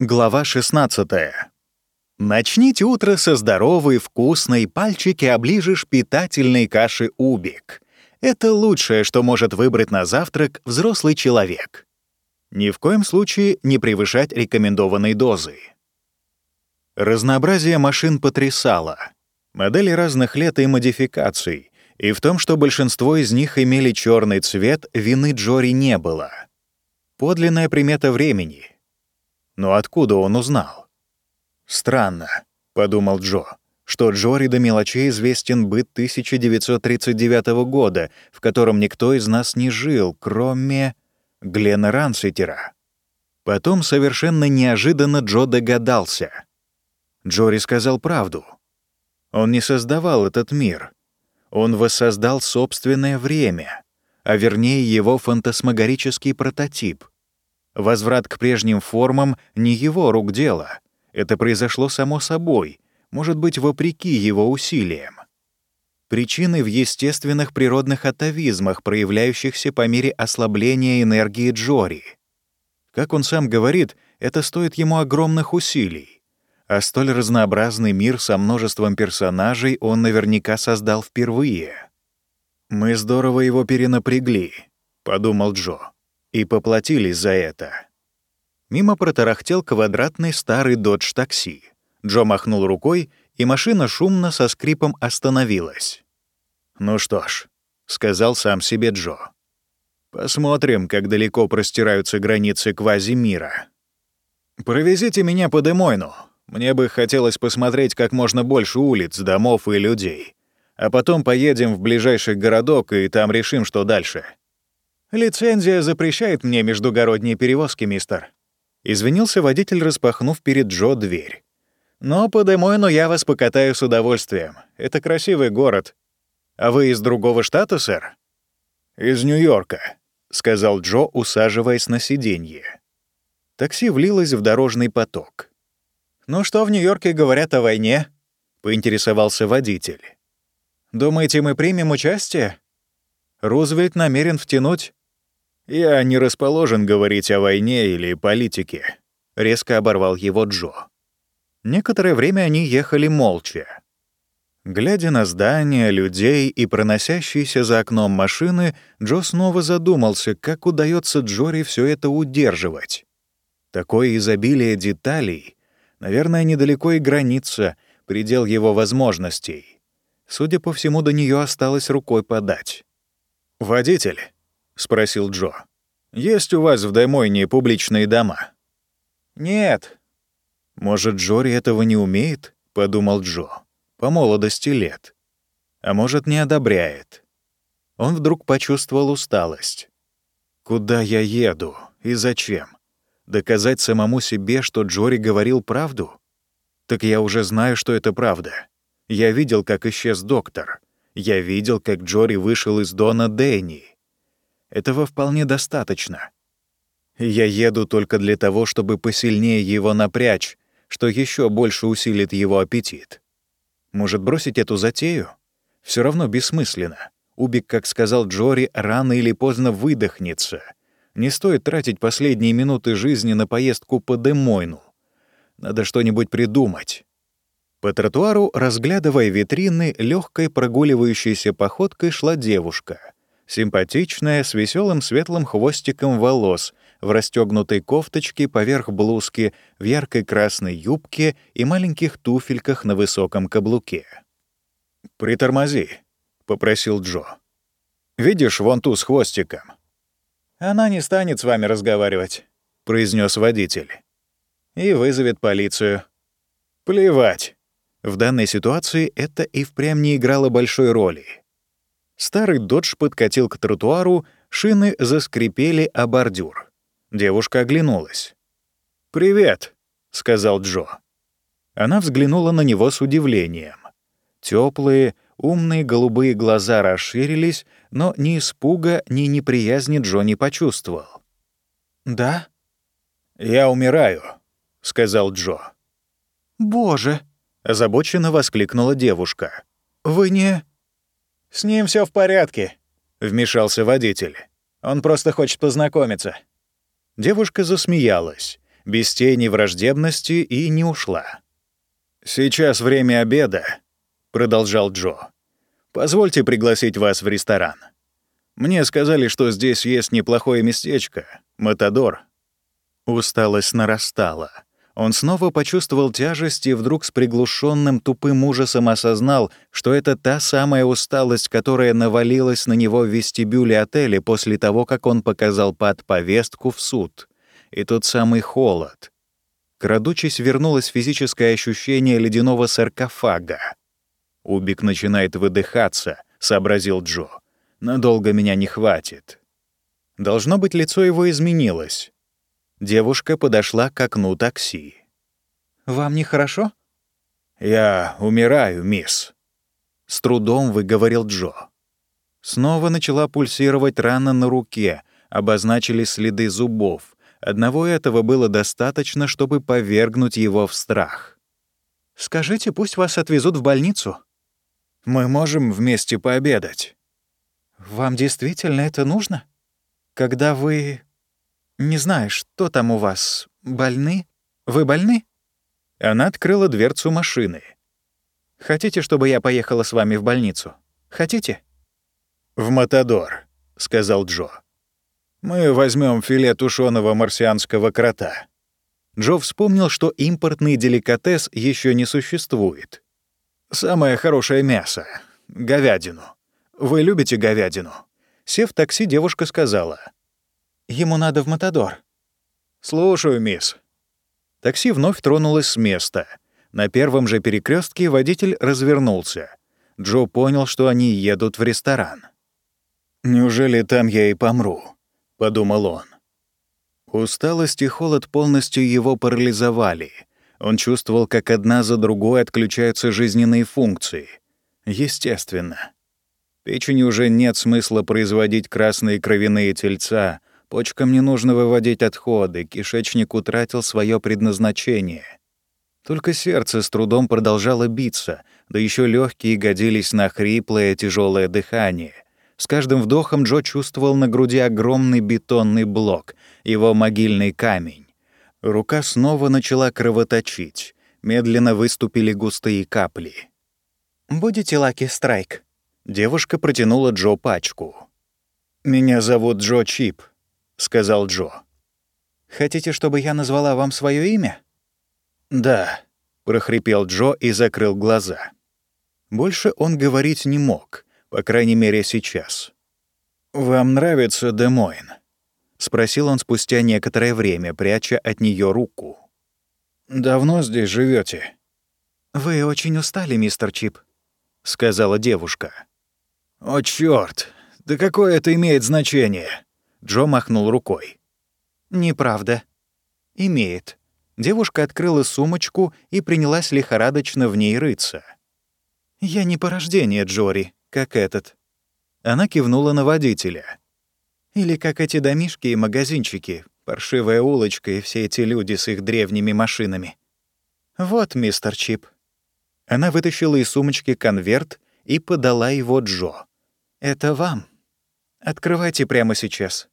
Глава 16. Начните утро со здоровой, вкусной, пальчики оближешь питательной каши «Убик». Это лучшее, что может выбрать на завтрак взрослый человек. Ни в коем случае не превышать рекомендованной дозы. Разнообразие машин потрясало. Модели разных лет и модификаций, и в том, что большинство из них имели черный цвет, вины Джори не было. Подлинная примета времени — но откуда он узнал? «Странно», — подумал Джо, что Джори до мелочей известен быт 1939 года, в котором никто из нас не жил, кроме Глена Ранситера. Потом совершенно неожиданно Джо догадался. Джори сказал правду. Он не создавал этот мир. Он воссоздал собственное время, а вернее его фантасмагорический прототип — Возврат к прежним формам — не его рук дело. Это произошло само собой, может быть, вопреки его усилиям. Причины в естественных природных атовизмах, проявляющихся по мере ослабления энергии Джори. Как он сам говорит, это стоит ему огромных усилий. А столь разнообразный мир со множеством персонажей он наверняка создал впервые. «Мы здорово его перенапрягли», — подумал Джо и поплатились за это. Мимо протарахтел квадратный старый додж-такси. Джо махнул рукой, и машина шумно со скрипом остановилась. «Ну что ж», — сказал сам себе Джо. «Посмотрим, как далеко простираются границы квази-мира. Провезите меня по Демойну. Мне бы хотелось посмотреть как можно больше улиц, домов и людей. А потом поедем в ближайший городок, и там решим, что дальше. «Лицензия запрещает мне междугородние перевозки, мистер». Извинился водитель, распахнув перед Джо дверь. «Но по Демойну я вас покатаю с удовольствием. Это красивый город. А вы из другого штата, сэр?» «Из Нью-Йорка», — сказал Джо, усаживаясь на сиденье. Такси влилось в дорожный поток. «Ну что в Нью-Йорке говорят о войне?» — поинтересовался водитель. «Думаете, мы примем участие?» Рузвельт намерен втянуть «Я не расположен говорить о войне или политике», — резко оборвал его Джо. Некоторое время они ехали молча. Глядя на здания, людей и проносящиеся за окном машины, Джо снова задумался, как удается Джори все это удерживать. Такое изобилие деталей, наверное, недалеко и граница, предел его возможностей. Судя по всему, до нее осталось рукой подать. «Водитель», — спросил Джо. «Есть у вас в Даймойне публичные дома?» «Нет». «Может, Джори этого не умеет?» — подумал Джо. «По молодости лет. А может, не одобряет». Он вдруг почувствовал усталость. «Куда я еду? И зачем? Доказать самому себе, что Джори говорил правду? Так я уже знаю, что это правда. Я видел, как исчез доктор. Я видел, как Джори вышел из Дона Дэнни. Этого вполне достаточно. Я еду только для того, чтобы посильнее его напрячь, что еще больше усилит его аппетит. Может, бросить эту затею? Все равно бессмысленно. Убик, как сказал Джори, рано или поздно выдохнется. Не стоит тратить последние минуты жизни на поездку по Демойну. Надо что-нибудь придумать. По тротуару, разглядывая витрины, легкой прогуливающейся походкой шла девушка — Симпатичная, с веселым светлым хвостиком волос, в расстегнутой кофточке поверх блузки, в яркой красной юбке и маленьких туфельках на высоком каблуке. «Притормози», — попросил Джо. «Видишь вон ту с хвостиком?» «Она не станет с вами разговаривать», — произнес водитель. «И вызовет полицию». «Плевать». В данной ситуации это и впрямь не играло большой роли. Старый додж подкатил к тротуару, шины заскрипели о бордюр. Девушка оглянулась. «Привет», — сказал Джо. Она взглянула на него с удивлением. Теплые, умные голубые глаза расширились, но ни испуга, ни неприязни Джо не почувствовал. «Да?» «Я умираю», — сказал Джо. «Боже!» — озабоченно воскликнула девушка. «Вы не...» «С ним все в порядке», — вмешался водитель. «Он просто хочет познакомиться». Девушка засмеялась. без тени враждебности и не ушла. «Сейчас время обеда», — продолжал Джо. «Позвольте пригласить вас в ресторан. Мне сказали, что здесь есть неплохое местечко, Матадор». Усталость нарастала. Он снова почувствовал тяжесть и вдруг с приглушенным тупым ужасом осознал, что это та самая усталость, которая навалилась на него в вестибюле отеля после того, как он показал под повестку в суд. И тот самый холод. Крадучись, вернулось физическое ощущение ледяного саркофага. «Убик начинает выдыхаться», — сообразил Джо. «Надолго меня не хватит». Должно быть, лицо его изменилось. Девушка подошла к окну такси. «Вам нехорошо?» «Я умираю, мисс», — с трудом выговорил Джо. Снова начала пульсировать рана на руке, обозначились следы зубов. Одного этого было достаточно, чтобы повергнуть его в страх. «Скажите, пусть вас отвезут в больницу». «Мы можем вместе пообедать». «Вам действительно это нужно? Когда вы «Не знаю, что там у вас? Больны? Вы больны?» Она открыла дверцу машины. «Хотите, чтобы я поехала с вами в больницу? Хотите?» «В Матадор», — сказал Джо. «Мы возьмем филе тушеного марсианского крота». Джо вспомнил, что импортный деликатес еще не существует. «Самое хорошее мясо — говядину. Вы любите говядину?» Сев в такси, девушка сказала — Ему надо в Матадор». «Слушаю, мисс». Такси вновь тронулось с места. На первом же перекрестке водитель развернулся. Джо понял, что они едут в ресторан. «Неужели там я и помру?» — подумал он. Усталость и холод полностью его парализовали. Он чувствовал, как одна за другой отключаются жизненные функции. Естественно. Печени уже нет смысла производить красные кровяные тельца, Почкам не нужно выводить отходы, кишечник утратил свое предназначение. Только сердце с трудом продолжало биться, да еще легкие годились на хриплое тяжелое дыхание. С каждым вдохом Джо чувствовал на груди огромный бетонный блок, его могильный камень. Рука снова начала кровоточить. Медленно выступили густые капли. «Будете Лаки Страйк?» Девушка протянула Джо пачку. «Меня зовут Джо Чип», — сказал Джо. «Хотите, чтобы я назвала вам свое имя?» «Да», — прохрипел Джо и закрыл глаза. Больше он говорить не мог, по крайней мере, сейчас. «Вам нравится Демойн?» — спросил он спустя некоторое время, пряча от нее руку. «Давно здесь живете? «Вы очень устали, мистер Чип», — сказала девушка. «О, чёрт! Да какое это имеет значение?» Джо махнул рукой. «Неправда. Имеет». Девушка открыла сумочку и принялась лихорадочно в ней рыться. «Я не порождение Джори, как этот». Она кивнула на водителя. «Или как эти домишки и магазинчики, паршивая улочка и все эти люди с их древними машинами. Вот, мистер Чип». Она вытащила из сумочки конверт и подала его Джо. «Это вам». Открывайте прямо сейчас.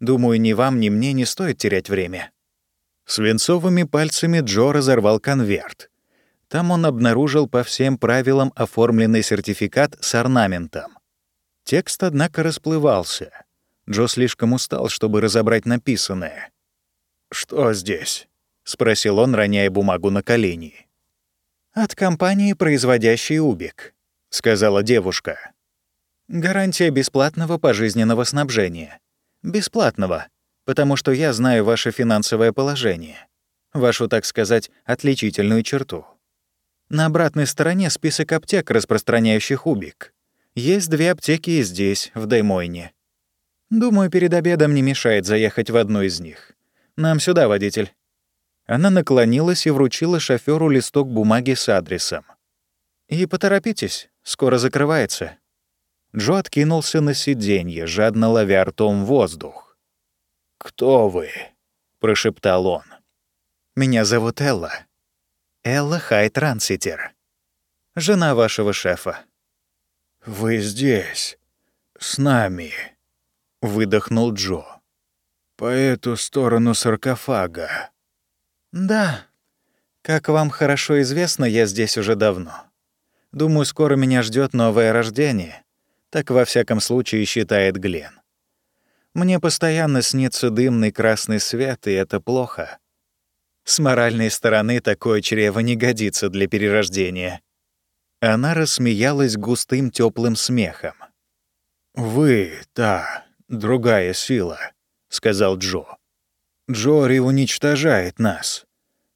Думаю, ни вам, ни мне не стоит терять время». Свинцовыми пальцами Джо разорвал конверт. Там он обнаружил по всем правилам оформленный сертификат с орнаментом. Текст, однако, расплывался. Джо слишком устал, чтобы разобрать написанное. «Что здесь?» — спросил он, роняя бумагу на колени. «От компании, производящей Убик», — сказала девушка. Гарантия бесплатного пожизненного снабжения. Бесплатного, потому что я знаю ваше финансовое положение. Вашу, так сказать, отличительную черту. На обратной стороне список аптек, распространяющих убик. Есть две аптеки и здесь, в Даймойне. Думаю, перед обедом не мешает заехать в одну из них. Нам сюда, водитель. Она наклонилась и вручила шофёру листок бумаги с адресом. «И поторопитесь, скоро закрывается». Джо откинулся на сиденье, жадно ловя ртом воздух. «Кто вы?» — прошептал он. «Меня зовут Элла. Элла Хайтранситер. Жена вашего шефа». «Вы здесь, с нами», — выдохнул Джо. «По эту сторону саркофага». «Да. Как вам хорошо известно, я здесь уже давно. Думаю, скоро меня ждет новое рождение. Так во всяком случае считает Глен. Мне постоянно снится дымный красный свет, и это плохо. С моральной стороны такое чрево не годится для перерождения». Она рассмеялась густым теплым смехом. «Вы — та, другая сила», — сказал Джо. «Джори уничтожает нас.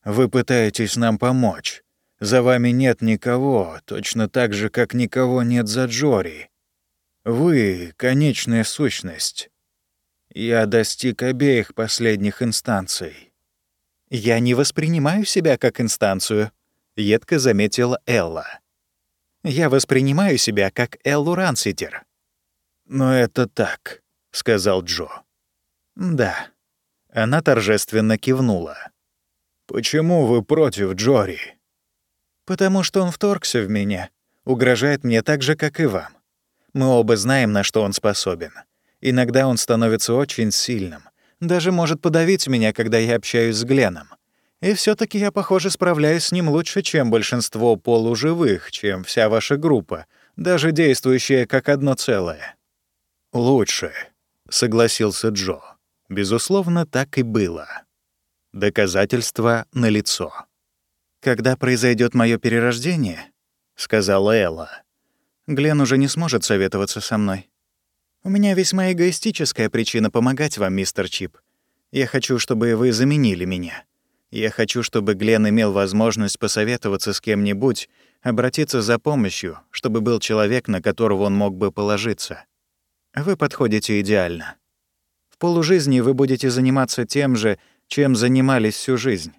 Вы пытаетесь нам помочь. За вами нет никого, точно так же, как никого нет за Джори. Вы — конечная сущность. Я достиг обеих последних инстанций». «Я не воспринимаю себя как инстанцию», — едко заметила Элла. «Я воспринимаю себя как Эллу Ранситер». «Но это так», — сказал Джо. «Да». Она торжественно кивнула. «Почему вы против Джори?» «Потому что он вторгся в меня, угрожает мне так же, как и вам. Мы оба знаем, на что он способен. Иногда он становится очень сильным, даже может подавить меня, когда я общаюсь с Гленом. И все таки я, похоже, справляюсь с ним лучше, чем большинство полуживых, чем вся ваша группа, даже действующая как одно целое». «Лучше», — согласился Джо. Безусловно, так и было. Доказательства налицо. «Когда произойдет мое перерождение», — сказала Элла, — «Глен уже не сможет советоваться со мной. У меня весьма эгоистическая причина помогать вам, мистер Чип. Я хочу, чтобы вы заменили меня. Я хочу, чтобы Глен имел возможность посоветоваться с кем-нибудь, обратиться за помощью, чтобы был человек, на которого он мог бы положиться. Вы подходите идеально. В полужизни вы будете заниматься тем же, чем занимались всю жизнь.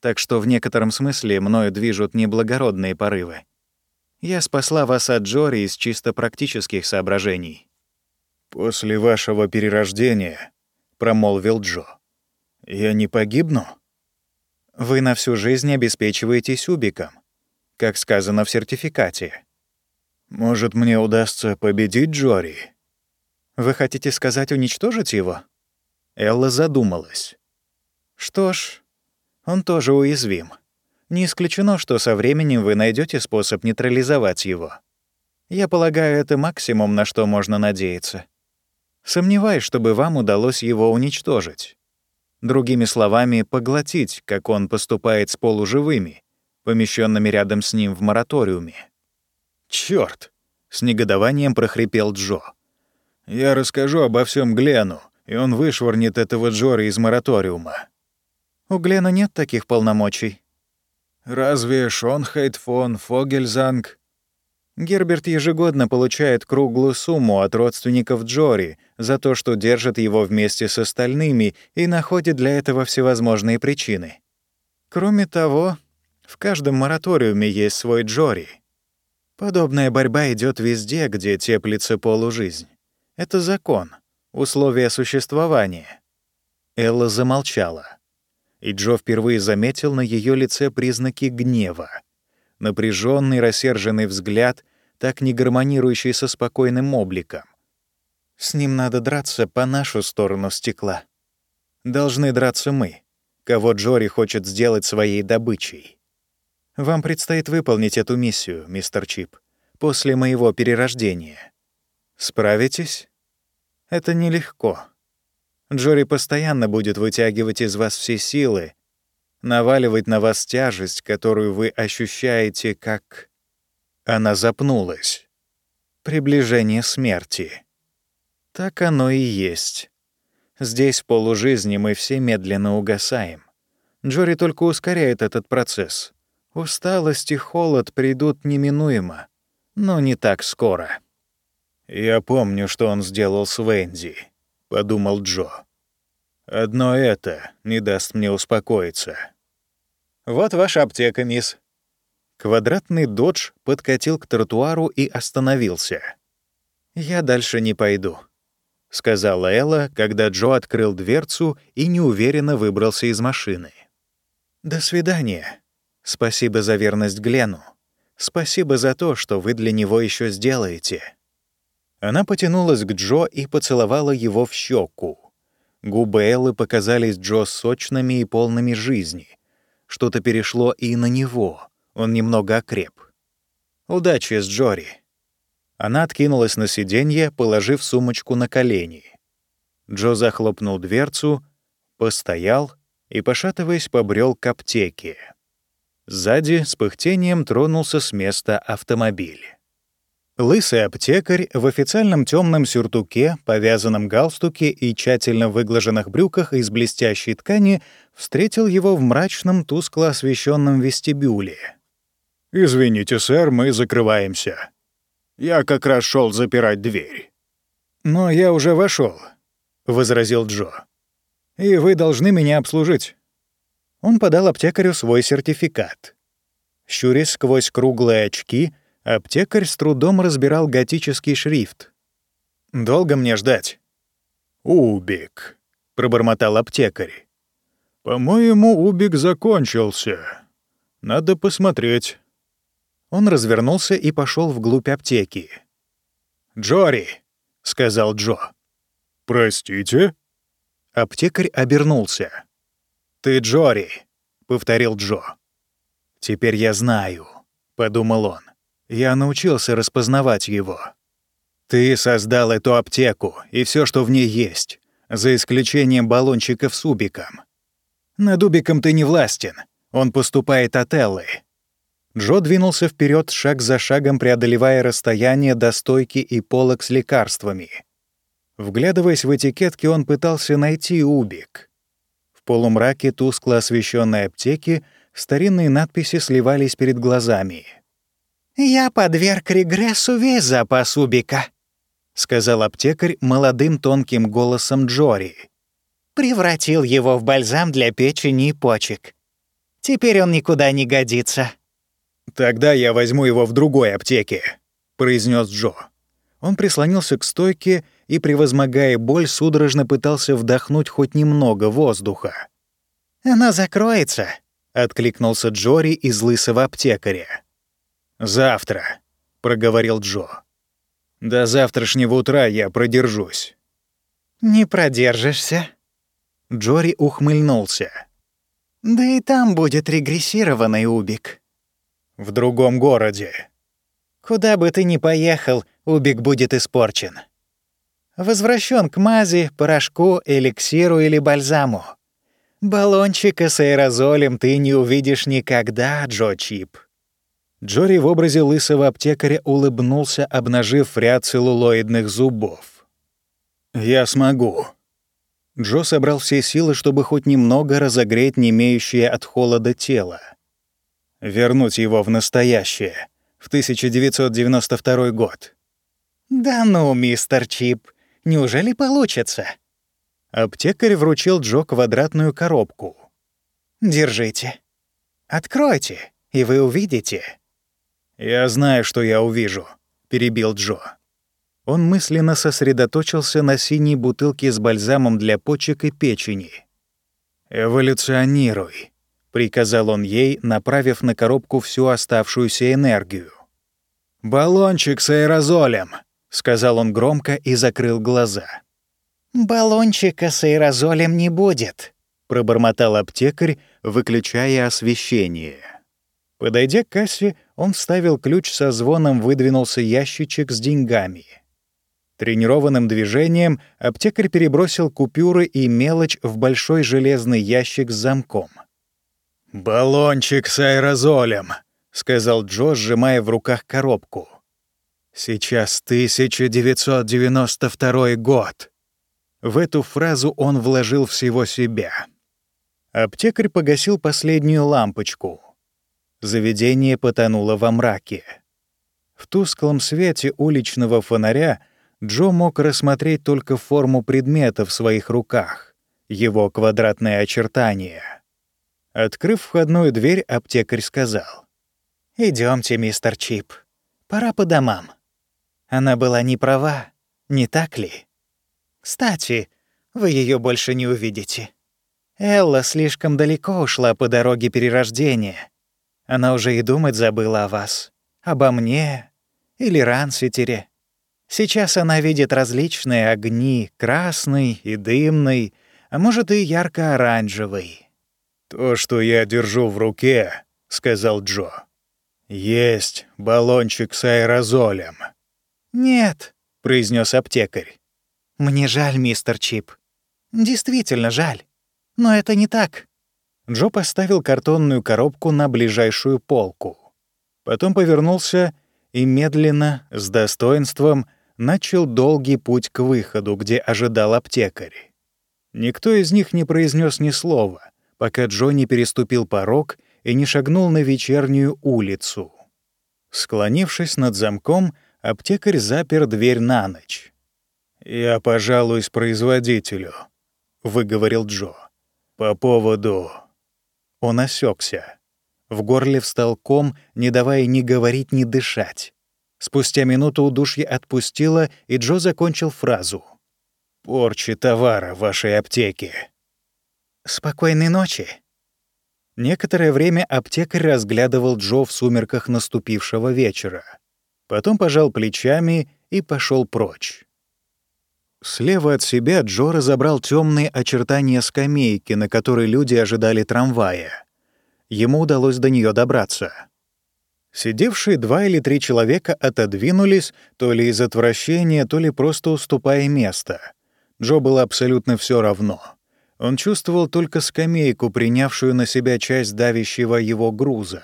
Так что в некотором смысле мною движут неблагородные порывы. Я спасла вас от Джори из чисто практических соображений. «После вашего перерождения», — промолвил Джо, — «я не погибну?» «Вы на всю жизнь обеспечиваетесь убиком, как сказано в сертификате». «Может, мне удастся победить Джори?» «Вы хотите сказать уничтожить его?» Элла задумалась. «Что ж, он тоже уязвим. Не исключено, что со временем вы найдете способ нейтрализовать его. Я полагаю, это максимум, на что можно надеяться. Сомневаюсь, чтобы вам удалось его уничтожить. Другими словами, поглотить, как он поступает с полуживыми, помещенными рядом с ним в мораториуме. Черт! с негодованием прохрипел Джо. «Я расскажу обо всем Глену, и он вышвырнет этого Джори из мораториума». «У Глена нет таких полномочий». «Разве Шонхейт фон Фогельзанг Герберт ежегодно получает круглую сумму от родственников Джори за то, что держит его вместе с остальными и находит для этого всевозможные причины. Кроме того, в каждом мораториуме есть свой Джори. Подобная борьба идет везде, где теплится полужизнь. Это закон, условия существования. Элла замолчала, и Джо впервые заметил на ее лице признаки гнева напряженный, рассерженный взгляд, так не гармонирующий со спокойным обликом. С ним надо драться по нашу сторону стекла. Должны драться мы, кого Джори хочет сделать своей добычей. Вам предстоит выполнить эту миссию, мистер Чип, после моего перерождения. Справитесь? Это нелегко. Джори постоянно будет вытягивать из вас все силы, наваливать на вас тяжесть, которую вы ощущаете как... Она запнулась. Приближение смерти. Так оно и есть. Здесь полужизни мы все медленно угасаем. Джори только ускоряет этот процесс. Усталость и холод придут неминуемо, но не так скоро. «Я помню, что он сделал с Венди», — подумал Джо. Одно это не даст мне успокоиться. «Вот ваша аптека, мисс». Квадратный додж подкатил к тротуару и остановился. «Я дальше не пойду», — сказала Элла, когда Джо открыл дверцу и неуверенно выбрался из машины. «До свидания. Спасибо за верность Глену. Спасибо за то, что вы для него еще сделаете». Она потянулась к Джо и поцеловала его в щеку. Губы Эллы показались Джо сочными и полными жизни, что-то перешло и на него. Он немного окреп. «Удачи с Джори». Она откинулась на сиденье, положив сумочку на колени. Джо захлопнул дверцу, постоял и, пошатываясь, побрел к аптеке. Сзади с пыхтением тронулся с места автомобиль. Лысый аптекарь в официальном темном сюртуке, повязанном галстуке и тщательно выглаженных брюках из блестящей ткани встретил его в мрачном, тускло освещенном вестибюле. «Извините, сэр, мы закрываемся. Я как раз шел запирать дверь». «Но я уже вошел, возразил Джо. «И вы должны меня обслужить. Он подал аптекарю свой сертификат. Щурясь сквозь круглые очки, аптекарь с трудом разбирал готический шрифт. «Долго мне ждать?» «Убик», — пробормотал аптекарь. «По-моему, Убик закончился. Надо посмотреть». Он развернулся и пошел вглубь аптеки. «Джори», — сказал Джо. «Простите?» Аптекарь обернулся. «Ты Джори», — повторил Джо. «Теперь я знаю», — подумал он. «Я научился распознавать его. Ты создал эту аптеку и все, что в ней есть, за исключением баллончиков с Убиком. Над Убиком ты не властен, он поступает от Эллы». Джо двинулся вперед, шаг за шагом преодолевая расстояние до стойки и полок с лекарствами. Вглядываясь в этикетки, он пытался найти Убик полумраке тускло освещенной аптеки старинные надписи сливались перед глазами. «Я подверг регрессу весь запас Убика», — сказал аптекарь молодым тонким голосом Джори. «Превратил его в бальзам для печени и почек. Теперь он никуда не годится». «Тогда я возьму его в другой аптеке», — произнес Джо. Он прислонился к стойке и, превозмогая боль, судорожно пытался вдохнуть хоть немного воздуха. «Она закроется», — откликнулся Джори из лысого аптекаря. «Завтра», — проговорил Джо. «До завтрашнего утра я продержусь». «Не продержишься». Джори ухмыльнулся. «Да и там будет регрессированный Убик». «В другом городе». «Куда бы ты ни поехал, Убик будет испорчен возвращен к мази, порошку, эликсиру или бальзаму. Баллончика с аэрозолем ты не увидишь никогда, Джо Чип. Джори в образе лысого аптекаря улыбнулся, обнажив ряд целлулоидных зубов. «Я смогу». Джо собрал все силы, чтобы хоть немного разогреть немеющее от холода тело. Вернуть его в настоящее, в 1992 год. «Да ну, мистер Чип, Неужели получится?» Аптекарь вручил Джо квадратную коробку. «Держите. Откройте, и вы увидите». «Я знаю, что я увижу», — перебил Джо. Он мысленно сосредоточился на синей бутылке с бальзамом для почек и печени. «Эволюционируй», — приказал он ей, направив на коробку всю оставшуюся энергию. «Баллончик с аэрозолем», — сказал он громко и закрыл глаза. «Баллончика с аэрозолем не будет», — пробормотал аптекарь, выключая освещение. Подойдя к кассе, он вставил ключ со звоном, выдвинулся ящичек с деньгами. Тренированным движением аптекарь перебросил купюры и мелочь в большой железный ящик с замком. «Баллончик с аэрозолем», — сказал Джо, сжимая в руках коробку. Сейчас 1992 год. В эту фразу он вложил всего себя. Аптекарь погасил последнюю лампочку. Заведение потонуло во мраке. В тусклом свете уличного фонаря Джо мог рассмотреть только форму предмета в своих руках, его квадратные очертания. Открыв входную дверь, аптекарь сказал. Идемте, мистер Чип. Пора по домам». Она была не права, не так ли? Кстати, вы ее больше не увидите. Элла слишком далеко ушла по дороге перерождения. Она уже и думать забыла о вас, обо мне или Ранситере. Сейчас она видит различные огни, красный и дымный, а может и ярко-оранжевый. «То, что я держу в руке», — сказал Джо, — «есть баллончик с аэрозолем». «Нет», — произнес аптекарь. «Мне жаль, мистер Чип. Действительно жаль. Но это не так». Джо поставил картонную коробку на ближайшую полку. Потом повернулся и медленно, с достоинством, начал долгий путь к выходу, где ожидал аптекарь. Никто из них не произнес ни слова, пока Джо не переступил порог и не шагнул на вечернюю улицу. Склонившись над замком, аптекарь запер дверь на ночь. «Я пожалуюсь производителю», — выговорил Джо. «По поводу...» Он осекся. В горле встал ком, не давая ни говорить, ни дышать. Спустя минуту удушье отпустило, и Джо закончил фразу. «Порчи товара в вашей аптеке». «Спокойной ночи». Некоторое время аптекарь разглядывал Джо в сумерках наступившего вечера. Потом пожал плечами и пошел прочь. Слева от себя Джо разобрал темные очертания скамейки, на которой люди ожидали трамвая. Ему удалось до нее добраться. Сидевшие два или три человека отодвинулись, то ли из отвращения, то ли просто уступая место. Джо было абсолютно все равно. Он чувствовал только скамейку, принявшую на себя часть давящего его груза.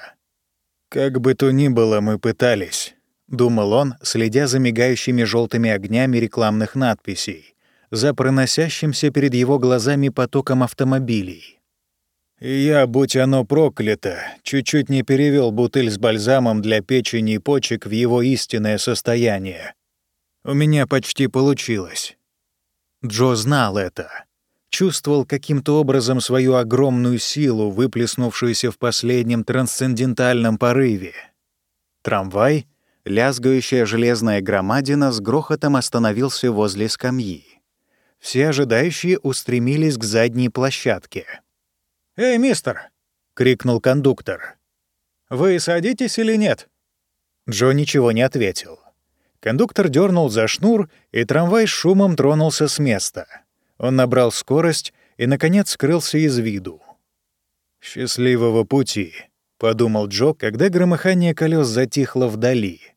«Как бы то ни было, мы пытались», — думал он, следя за мигающими желтыми огнями рекламных надписей, за проносящимся перед его глазами потоком автомобилей. Я, будь оно проклято, чуть-чуть не перевел бутыль с бальзамом для печени и почек в его истинное состояние. У меня почти получилось. Джо знал это. Чувствовал каким-то образом свою огромную силу, выплеснувшуюся в последнем трансцендентальном порыве. Трамвай, лязгающая железная громадина, с грохотом остановился возле скамьи. Все ожидающие устремились к задней площадке — «Эй, мистер!» — крикнул кондуктор. «Вы садитесь или нет?» Джо ничего не ответил. Кондуктор дернул за шнур, и трамвай с шумом тронулся с места. Он набрал скорость и, наконец, скрылся из виду. «Счастливого пути», — подумал Джо, когда громыхание колес затихло вдали.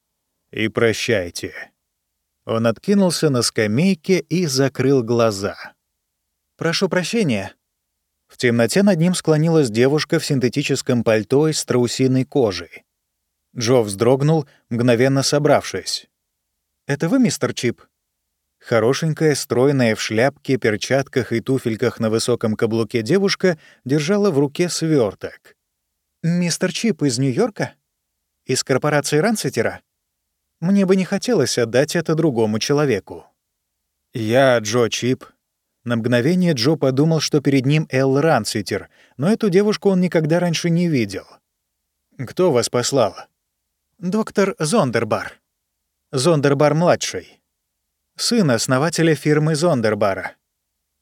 «И прощайте». Он откинулся на скамейке и закрыл глаза. «Прошу прощения», в темноте над ним склонилась девушка в синтетическом пальто из страусиной кожи. Джо вздрогнул, мгновенно собравшись. «Это вы, мистер Чип?» Хорошенькая, стройная в шляпке, перчатках и туфельках на высоком каблуке девушка держала в руке сверток. «Мистер Чип из Нью-Йорка? Из корпорации Рансетера? Мне бы не хотелось отдать это другому человеку». «Я Джо Чип», на мгновение Джо подумал, что перед ним Эл Ранситер, но эту девушку он никогда раньше не видел. «Кто вас послал?» «Доктор Зондербар. Зондербар-младший. Сын основателя фирмы Зондербара».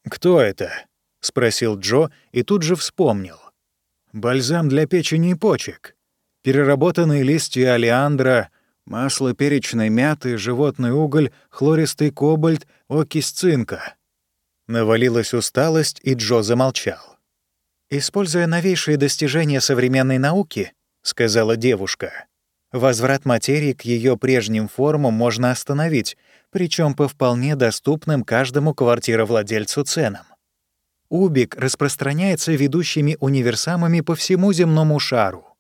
«Кто это?» — спросил Джо и тут же вспомнил. «Бальзам для печени и почек. Переработанные листья алиандра, масло перечной мяты, животный уголь, хлористый кобальт, окись цинка». Навалилась усталость, и Джо замолчал. «Используя новейшие достижения современной науки», — сказала девушка, «возврат материи к ее прежним формам можно остановить, причем по вполне доступным каждому квартировладельцу ценам. Убик распространяется ведущими универсамами по всему земному шару.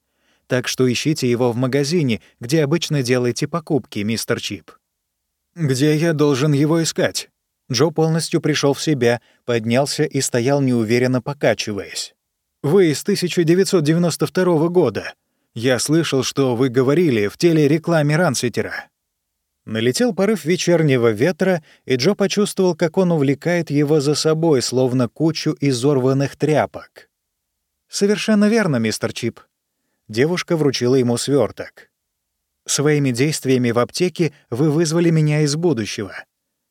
Так что ищите его в магазине, где обычно делаете покупки, мистер Чип». «Где я должен его искать?» Джо полностью пришел в себя, поднялся и стоял неуверенно покачиваясь. «Вы из 1992 года. Я слышал, что вы говорили в телерекламе Ранситера». Налетел порыв вечернего ветра, и Джо почувствовал, как он увлекает его за собой, словно кучу изорванных тряпок. «Совершенно верно, мистер Чип». Девушка вручила ему сверток. «Своими действиями в аптеке вы вызвали меня из будущего.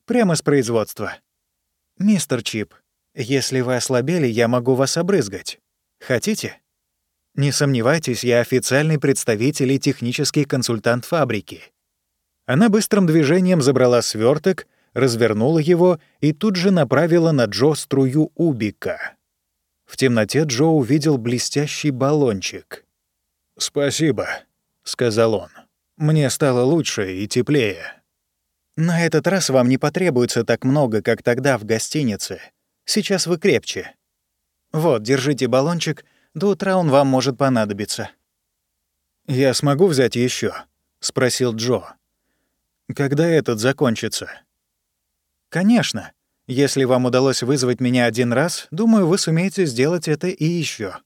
Прямо с производства. «Мистер Чип, если вы ослабели, я могу вас обрызгать. Хотите?» «Не сомневайтесь, я официальный представитель и технический консультант фабрики». Она быстрым движением забрала сверток, развернула его и тут же направила на Джо струю убика. В темноте Джо увидел блестящий баллончик. «Спасибо», — сказал он. «Мне стало лучше и теплее». «На этот раз вам не потребуется так много, как тогда в гостинице. Сейчас вы крепче. Вот, держите баллончик, до утра он вам может понадобиться». «Я смогу взять еще? спросил Джо. «Когда этот закончится?» «Конечно. Если вам удалось вызвать меня один раз, думаю, вы сумеете сделать это и еще.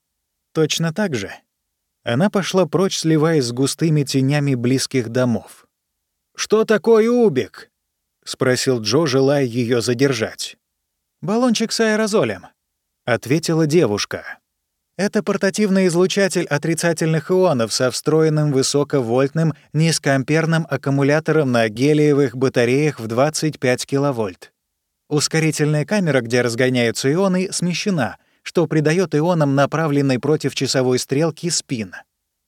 Точно так же». Она пошла прочь, сливаясь с густыми тенями близких домов. «Что такое убик?» — спросил Джо, желая ее задержать. «Баллончик с аэрозолем», — ответила девушка. Это портативный излучатель отрицательных ионов со встроенным высоковольтным низкоамперным аккумулятором на гелиевых батареях в 25 киловольт. Ускорительная камера, где разгоняются ионы, смещена, что придает ионам направленной против часовой стрелки спин.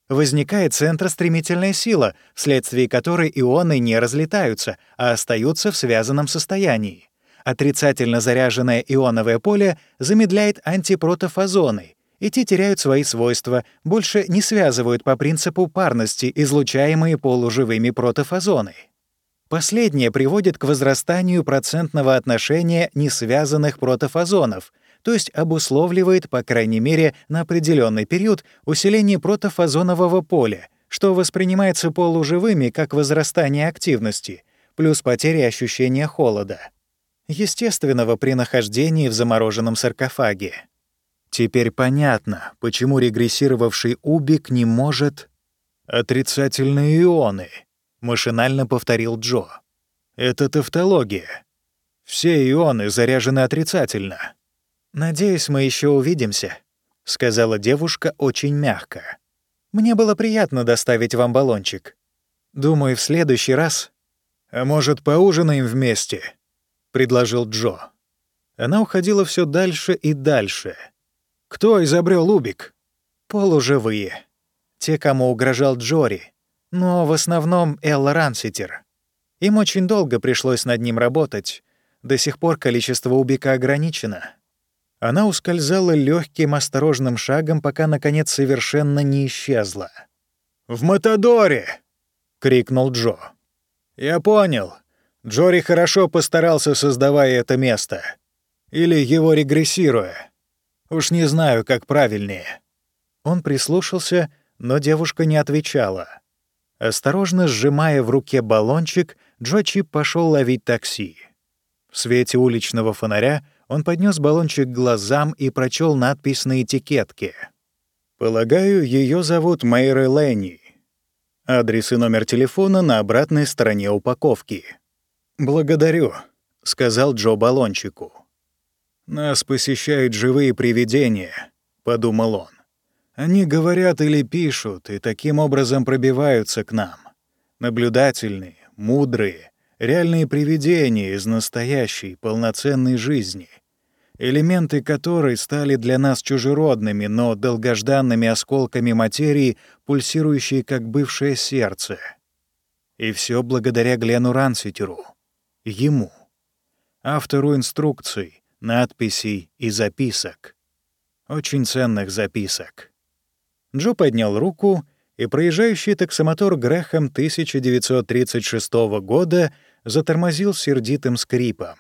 Возникает центростремительная сила, вследствие которой ионы не разлетаются, а остаются в связанном состоянии. Отрицательно заряженное ионовое поле замедляет антипротофазоны — и те теряют свои свойства, больше не связывают по принципу парности излучаемые полуживыми протофазоны. Последнее приводит к возрастанию процентного отношения несвязанных протофазонов, то есть обусловливает, по крайней мере, на определенный период усиление протофазонового поля, что воспринимается полуживыми как возрастание активности, плюс потеря ощущения холода, естественного при нахождении в замороженном саркофаге. Теперь понятно, почему регрессировавший Убик не может... «Отрицательные ионы», — машинально повторил Джо. «Это тавтология. Все ионы заряжены отрицательно». «Надеюсь, мы еще увидимся», — сказала девушка очень мягко. «Мне было приятно доставить вам баллончик. Думаю, в следующий раз...» «А может, поужинаем вместе?» — предложил Джо. Она уходила все дальше и дальше — кто изобрел Убик? Полуживые. Те, кому угрожал Джори. Но в основном Эл Ранситер. Им очень долго пришлось над ним работать. До сих пор количество Убика ограничено. Она ускользала легким осторожным шагом, пока, наконец, совершенно не исчезла. «В Матадоре!» — крикнул Джо. «Я понял. Джори хорошо постарался, создавая это место. Или его регрессируя. Уж не знаю, как правильнее». Он прислушался, но девушка не отвечала. Осторожно сжимая в руке баллончик, Джочи пошел ловить такси. В свете уличного фонаря он поднес баллончик к глазам и прочел надпись на этикетке. «Полагаю, ее зовут Мэйры Ленни. Адрес и номер телефона на обратной стороне упаковки». «Благодарю», — сказал Джо баллончику. «Нас посещают живые привидения», — подумал он. «Они говорят или пишут, и таким образом пробиваются к нам. Наблюдательные, мудрые, реальные привидения из настоящей, полноценной жизни, элементы которой стали для нас чужеродными, но долгожданными осколками материи, пульсирующие как бывшее сердце. И все благодаря Глену Ранситеру. Ему. Автору инструкций, надписей и записок. Очень ценных записок. Джо поднял руку, и проезжающий таксомотор Грэхэм 1936 года затормозил сердитым скрипом.